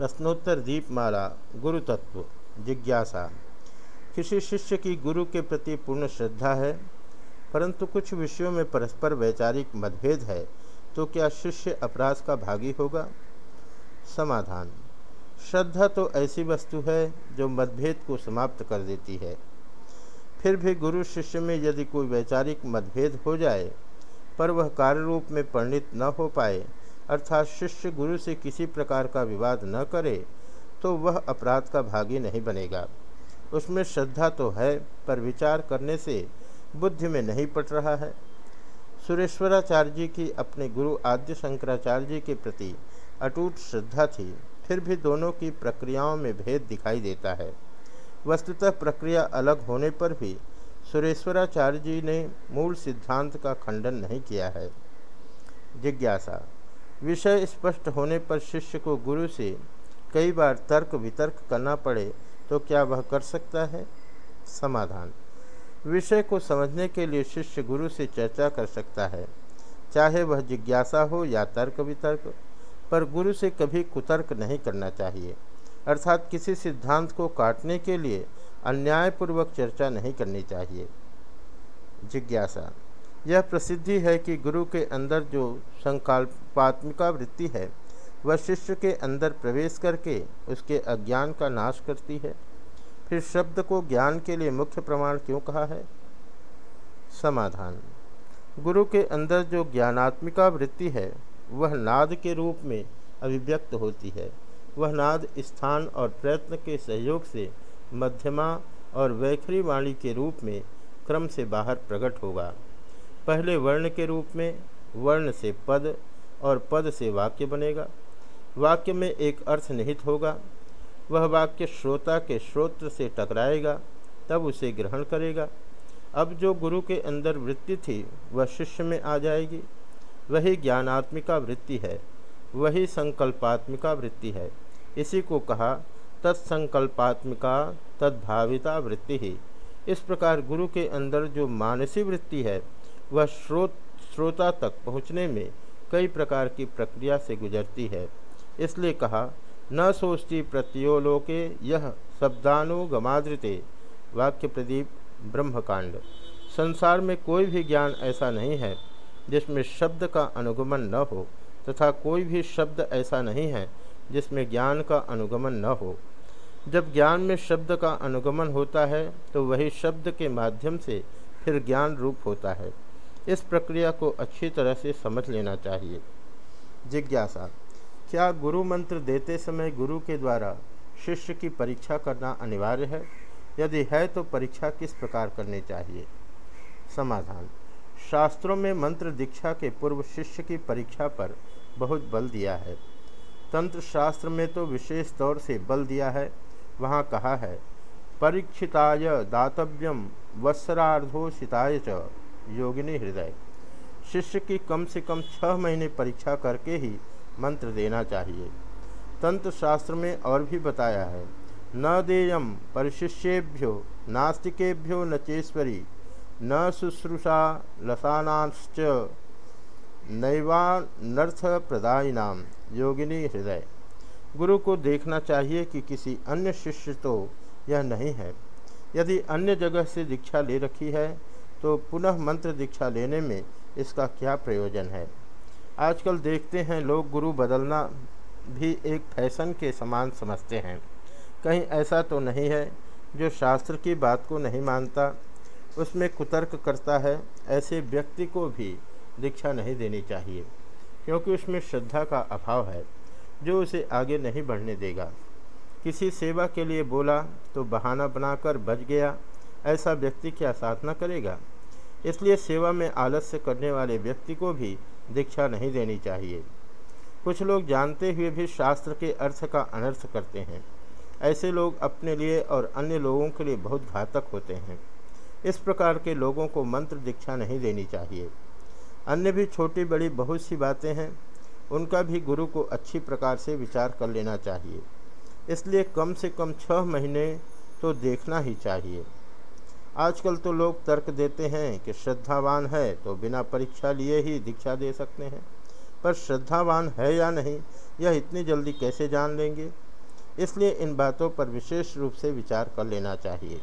प्रश्नोत्तर दीपमाला गुरु तत्व जिज्ञासा। किसी शिष्य की गुरु के प्रति पूर्ण श्रद्धा है, परंतु कुछ विषयों में परस्पर वैचारिक मतभेद है तो क्या शिष्य अपराध का भागी होगा? समाधान। श्रद्धा तो ऐसी वस्तु है, जो मतभेद को समाप्त कर देती है। फिर भी गुरु शिष्य में यदि कोई वैचारिक मतभेद हो जाए, पर वह कार्य रूप में परिणित न हो पाए अर्थात शिष्य गुरु से किसी प्रकार का विवाद न करे तो वह अपराध का भागी नहीं बनेगा। उसमें श्रद्धा तो है, पर विचार करने से बुद्धि में नहीं पट रहा है। सुरेश्वराचार्य जी की अपने गुरु आद्य शंकराचार्य जी के प्रति अटूट श्रद्धा थी, फिर भी दोनों की प्रक्रियाओं में भेद दिखाई देता है। वस्तुतः प्रक्रिया अलग होने पर भी सुरेश्वराचार्य जी ने मूल सिद्धांत का खंडन नहीं किया है। जिज्ञासा विषय स्पष्ट होने पर शिष्य को गुरु से कई बार तर्क वितर्क करना पड़े तो क्या वह कर सकता है? समाधान। विषय को समझने के लिए शिष्य गुरु से चर्चा कर सकता है। चाहे वह जिज्ञासा हो या तर्क वितर्क, पर गुरु से कभी कुतर्क नहीं करना चाहिए। अर्थात किसी सिद्धांत को काटने के लिए अन्यायपूर्वक चर्चा नहीं करनी चाहिए। जिज्ञासा। यह प्रसिद्धि है कि गुरु के अंदर जो संकल्पात्मिका वृत्ति है, वह शिष्य के अंदर प्रवेश करके उसके अज्ञान का नाश करती है। फिर शब्द को ज्ञान के लिए मुख्य प्रमाण क्यों कहा है? समाधान। गुरु के अंदर जो ज्ञानात्मिका वृत्ति है, वह नाद के रूप में अभिव्यक्त होती है। वह नाद स्थान और प्रयत्न के सहयोग से मध्यमा और वैखरी वाणी के रूप में क्रम से बाहर प्रकट होगा। पहले वर्ण के रूप में, वर्ण से पद और पद से वाक्य बनेगा। वाक्य में एक अर्थ निहित होगा। वह वाक्य श्रोता के श्रोत्र से टकराएगा, तब उसे ग्रहण करेगा। अब जो गुरु के अंदर वृत्ति थी, वह शिष्य में आ जाएगी। वही ज्ञानात्मिका वृत्ति है, वही संकल्पात्मिका वृत्ति है। इसी को कहा, तत्संकल्पात्मिका तद्भाविता वृत्ति ही। इस प्रकार गुरु के अंदर जो मानसी वृत्ति है वह श्रोत श्रोता तक पहुँचने में कई प्रकार की प्रक्रिया से गुजरती है। इसलिए कहा, न सोचती प्रत्योलोके यह शब्दानुगमादृते वाक्य प्रदीप, ब्रह्मकांड। संसार में कोई भी ज्ञान ऐसा नहीं है जिसमें शब्द का अनुगमन न हो तथा कोई भी शब्द ऐसा नहीं है जिसमें ज्ञान का अनुगमन न हो। जब ज्ञान में शब्द का अनुगमन होता है तो वही शब्द के माध्यम से फिर ज्ञान रूप होता है। इस प्रक्रिया को अच्छी तरह से समझ लेना चाहिए। जिज्ञासा, क्या गुरु मंत्र देते समय गुरु के द्वारा शिष्य की परीक्षा करना अनिवार्य है? यदि है तो परीक्षा किस प्रकार करनी चाहिए? समाधान, शास्त्रों में मंत्र दीक्षा के पूर्व शिष्य की परीक्षा पर बहुत बल दिया है। तंत्र शास्त्र में तो विशेष तौर से बल दिया है। वहाँ कहा है, परीक्षिताय दातव्यम वत्सरार्धोषिताय च। योगिनी हृदय। शिष्य की कम से कम छः महीने परीक्षा करके ही मंत्र देना चाहिए। तंत्र शास्त्र में और भी बताया है, न देयम परिशिष्येभ्यो, नास्तिकेभ्यो न चेश्वरी, न शुश्रूषा लसानाश्च नैवानर्थ प्रदायिनाम योगिनी हृदय। गुरु को देखना चाहिए कि किसी अन्य शिष्य तो यह नहीं है। यदि अन्य जगह से दीक्षा ले रखी है तो पुनः मंत्र दीक्षा लेने में इसका क्या प्रयोजन है? आजकल देखते हैं लोग गुरु बदलना भी एक फ़ैशन के समान समझते हैं। कहीं ऐसा तो नहीं है जो शास्त्र की बात को नहीं मानता, उसमें कुतर्क करता है, ऐसे व्यक्ति को भी दीक्षा नहीं देनी चाहिए, क्योंकि उसमें श्रद्धा का अभाव है, जो उसे आगे नहीं बढ़ने देगा। किसी सेवा के लिए बोला तो बहाना बनाकर बच गया, ऐसा व्यक्ति क्या साधना करेगा? इसलिए सेवा में आलस्य करने वाले व्यक्ति को भी दीक्षा नहीं देनी चाहिए। कुछ लोग जानते हुए भी शास्त्र के अर्थ का अनर्थ करते हैं। ऐसे लोग अपने लिए और अन्य लोगों के लिए बहुत घातक होते हैं। इस प्रकार के लोगों को मंत्र दीक्षा नहीं देनी चाहिए। अन्य भी छोटी बड़ी बहुत सी बातें हैं। उनका भी गुरु को अच्छी प्रकार से विचार कर लेना चाहिए। इसलिए कम से कम छः महीने तो देखना ही चाहिए। आजकल तो लोग तर्क देते हैं कि श्रद्धावान है तो बिना परीक्षा लिए ही दीक्षा दे सकते हैं। पर श्रद्धावान है या नहीं, यह इतनी जल्दी कैसे जान लेंगे? इसलिए इन बातों पर विशेष रूप से विचार कर लेना चाहिए।